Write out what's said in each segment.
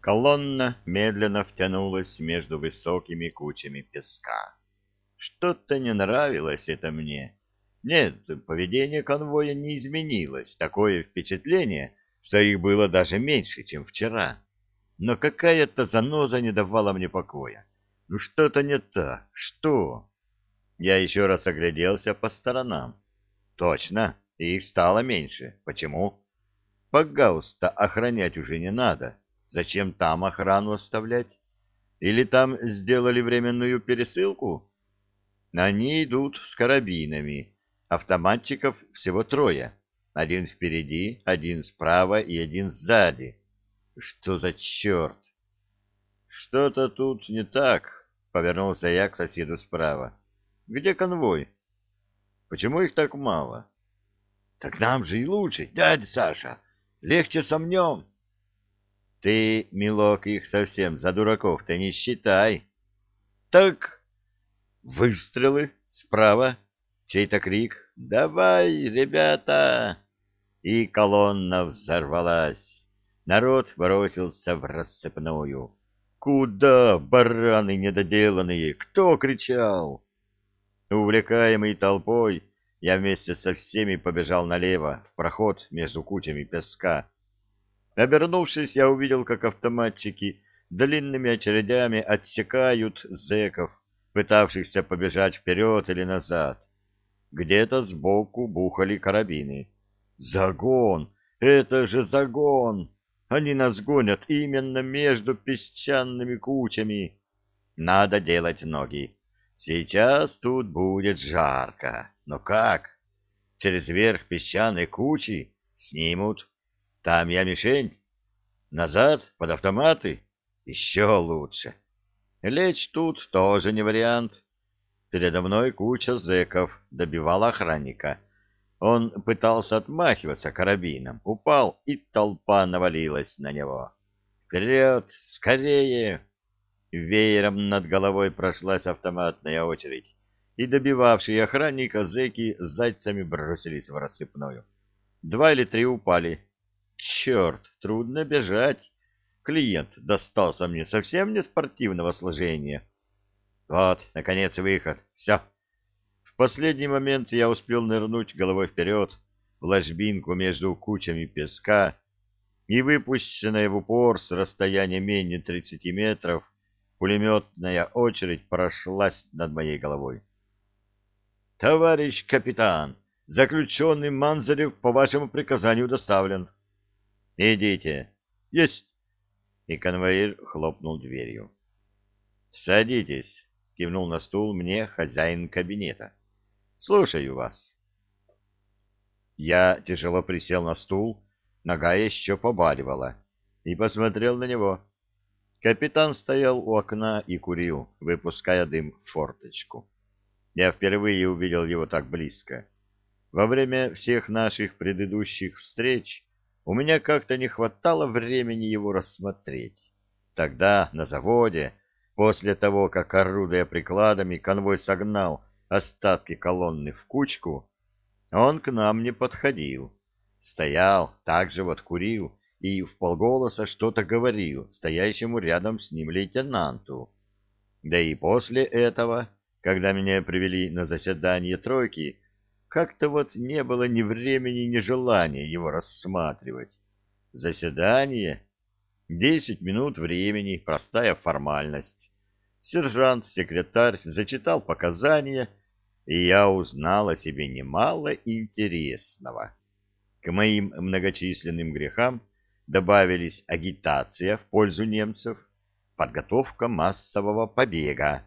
Колонна медленно втянулась между высокими кучами песка. Что-то не нравилось это мне. Нет, поведение конвоя не изменилось. Такое впечатление, что их было даже меньше, чем вчера. Но какая-то заноза не давала мне покоя. Ну что-то не так. Что? Я еще раз огляделся по сторонам. Точно, их стало меньше. Почему? Погауста охранять уже не надо. Зачем там охрану оставлять? Или там сделали временную пересылку? Они идут с карабинами. Автоматчиков всего трое. Один впереди, один справа и один сзади. Что за черт? Что-то тут не так, повернулся я к соседу справа. Где конвой? Почему их так мало? Так нам же и лучше, дядя Саша. Легче сомнем. Ты, милок, их совсем за дураков-то не считай. Так, выстрелы справа, чей-то крик «Давай, ребята!» И колонна взорвалась. Народ бросился в рассыпную. Куда, бараны недоделанные? Кто кричал? Увлекаемый толпой, я вместе со всеми побежал налево, в проход между кучами песка. Обернувшись, я увидел, как автоматчики длинными очередями отсекают зэков, пытавшихся побежать вперед или назад. Где-то сбоку бухали карабины. Загон! Это же загон! Они нас гонят именно между песчаными кучами. Надо делать ноги. Сейчас тут будет жарко. Но как? Через верх песчаной кучи снимут. Там я мишень. Назад, под автоматы. Еще лучше. Лечь тут тоже не вариант. Передо мной куча зэков добивал охранника. Он пытался отмахиваться карабином, упал, и толпа навалилась на него. «Вперед! Скорее!» Веером над головой прошлась автоматная очередь, и добивавшие охранника зэки с зайцами бросились в рассыпную. Два или три упали. Черт, трудно бежать. Клиент достался мне совсем не спортивного сложения. Вот, наконец, выход. Все. В последний момент я успел нырнуть головой вперед в ложбинку между кучами песка, и выпущенная в упор с расстояния менее 30 метров Пулеметная очередь прошлась над моей головой. «Товарищ капитан, заключенный Манзарев по вашему приказанию доставлен». «Идите». «Есть». И конвоир хлопнул дверью. «Садитесь», — кивнул на стул мне хозяин кабинета. «Слушаю вас». Я тяжело присел на стул, нога еще побаливала, и посмотрел на него. Капитан стоял у окна и курил, выпуская дым в форточку. Я впервые увидел его так близко. Во время всех наших предыдущих встреч у меня как-то не хватало времени его рассмотреть. Тогда, на заводе, после того, как, орудуя прикладами, конвой согнал остатки колонны в кучку, он к нам не подходил. Стоял, так же вот курил, и вполголоса что-то говорил стоящему рядом с ним лейтенанту. Да и после этого, когда меня привели на заседание тройки, как-то вот не было ни времени, ни желания его рассматривать. Заседание? Десять минут времени, простая формальность. Сержант-секретарь зачитал показания, и я узнал о себе немало интересного. К моим многочисленным грехам добавились агитация в пользу немцев, подготовка массового побега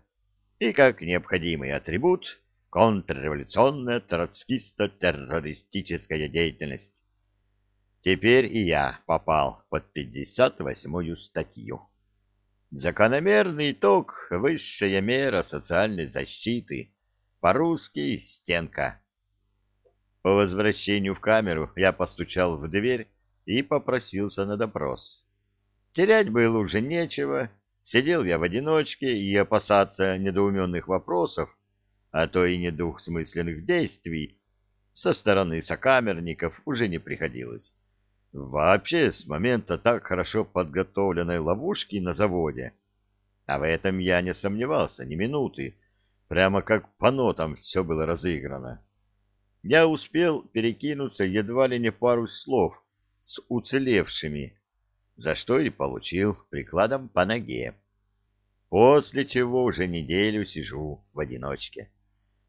и, как необходимый атрибут, контрреволюционная троцкисто-террористическая деятельность. Теперь и я попал под 58-ю статью. Закономерный итог — высшая мера социальной защиты. По-русски — стенка. По возвращению в камеру я постучал в дверь и попросился на допрос. Терять было уже нечего, сидел я в одиночке, и опасаться недоуменных вопросов, а то и недвусмысленных действий со стороны сокамерников уже не приходилось. Вообще, с момента так хорошо подготовленной ловушки на заводе, а в этом я не сомневался ни минуты, прямо как по нотам все было разыграно. Я успел перекинуться едва ли не пару слов с уцелевшими, за что и получил прикладом по ноге. После чего уже неделю сижу в одиночке.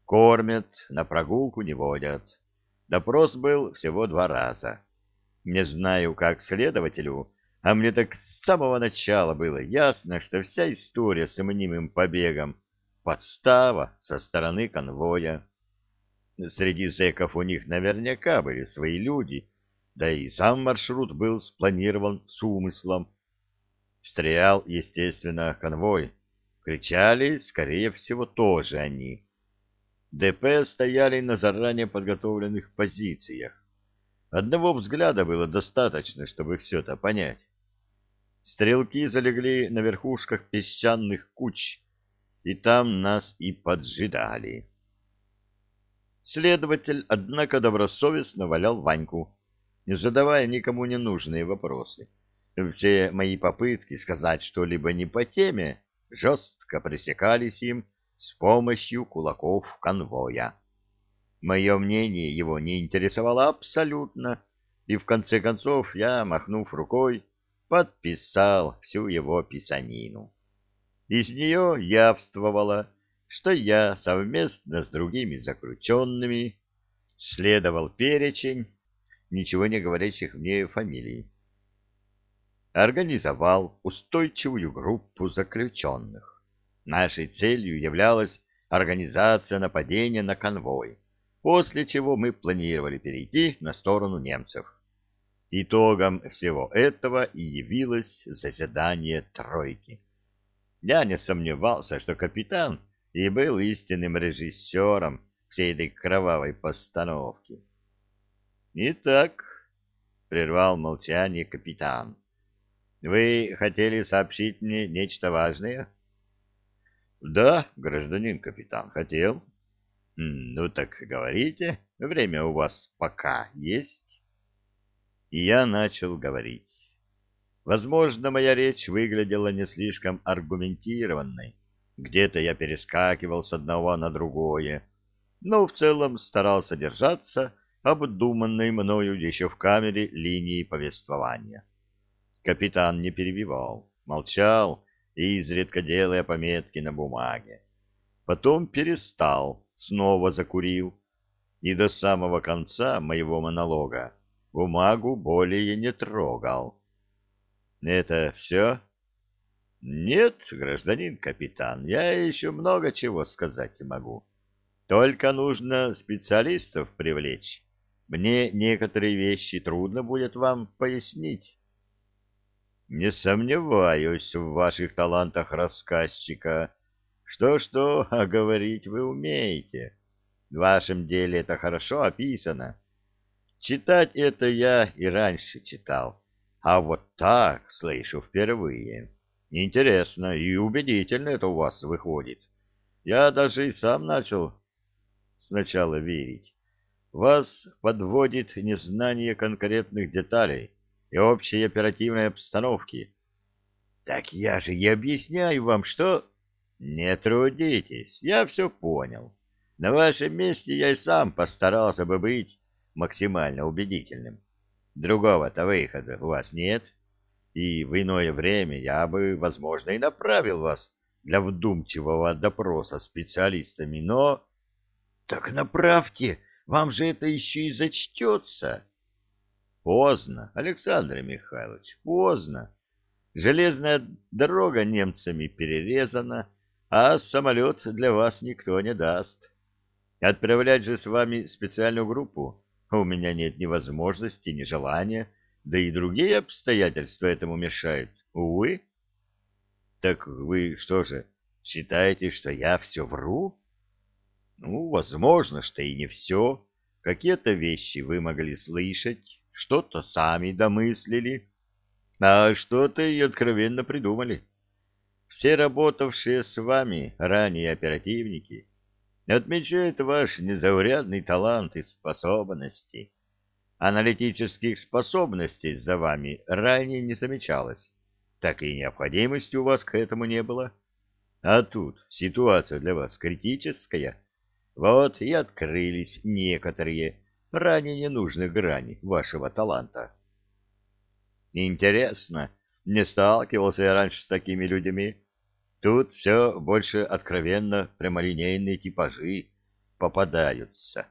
Кормят, на прогулку не водят. Допрос был всего два раза. Не знаю, как следователю, а мне так с самого начала было ясно, что вся история с мнимым побегом — подстава со стороны конвоя. Среди зэков у них наверняка были свои люди, да и сам маршрут был спланирован с умыслом. Стрелял, естественно, конвой. Кричали, скорее всего, тоже они. ДП стояли на заранее подготовленных позициях. Одного взгляда было достаточно, чтобы все это понять. Стрелки залегли на верхушках песчаных куч, и там нас и поджидали. Следователь, однако, добросовестно валял Ваньку, не задавая никому ненужные вопросы. Все мои попытки сказать что-либо не по теме жестко пресекались им с помощью кулаков конвоя. Мое мнение его не интересовало абсолютно, и в конце концов я, махнув рукой, подписал всю его писанину. Из нее явствовало, что я совместно с другими заключенными следовал перечень ничего не говорящих мне фамилий. Организовал устойчивую группу заключенных. Нашей целью являлась организация нападения на конвой после чего мы планировали перейти на сторону немцев. Итогом всего этого и явилось заседание тройки. Я не сомневался, что капитан и был истинным режиссером всей этой кровавой постановки. «Итак», — прервал молчание капитан, — «вы хотели сообщить мне нечто важное?» «Да, гражданин капитан, хотел». Ну так говорите, время у вас пока есть. И я начал говорить. Возможно, моя речь выглядела не слишком аргументированной. Где-то я перескакивал с одного на другое, но в целом старался держаться обдуманной мною еще в камере линии повествования. Капитан не перебивал, молчал, изредка делая пометки на бумаге. Потом перестал, снова закурил и до самого конца моего монолога бумагу более не трогал. «Это все?» «Нет, гражданин капитан, я еще много чего сказать могу. Только нужно специалистов привлечь. Мне некоторые вещи трудно будет вам пояснить». «Не сомневаюсь в ваших талантах рассказчика», что-что, а говорить вы умеете. В вашем деле это хорошо описано. Читать это я и раньше читал, а вот так слышу впервые. Интересно и убедительно это у вас выходит. Я даже и сам начал сначала верить. Вас подводит незнание конкретных деталей и общей оперативной обстановки. Так я же и объясняю вам, что... Не трудитесь, я все понял. На вашем месте я и сам постарался бы быть максимально убедительным. Другого-то выхода у вас нет, и в иное время я бы, возможно, и направил вас для вдумчивого допроса специалистами, но... Так направьте, вам же это еще и зачтется. Поздно, Александр Михайлович, поздно. Железная дорога немцами перерезана, а самолет для вас никто не даст. Отправлять же с вами специальную группу у меня нет ни возможности, ни желания, да и другие обстоятельства этому мешают. Увы. Так вы что же, считаете, что я все вру? Ну, возможно, что и не все. Какие-то вещи вы могли слышать, что-то сами домыслили, а что-то и откровенно придумали все работавшие с вами ранее оперативники отмечают ваш незаурядный талант и способности. Аналитических способностей за вами ранее не замечалось, так и необходимости у вас к этому не было. А тут ситуация для вас критическая. Вот и открылись некоторые ранее ненужные грани вашего таланта. Интересно, не сталкивался я раньше с такими людьми. Тут все больше откровенно прямолинейные типажи попадаются.